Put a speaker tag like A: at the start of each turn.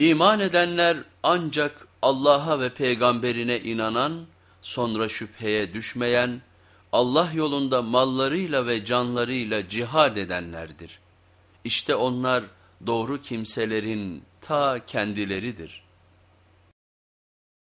A: İman edenler ancak Allah'a ve peygamberine inanan, sonra şüpheye düşmeyen, Allah yolunda mallarıyla ve canlarıyla cihad edenlerdir. İşte onlar doğru kimselerin ta kendileridir.''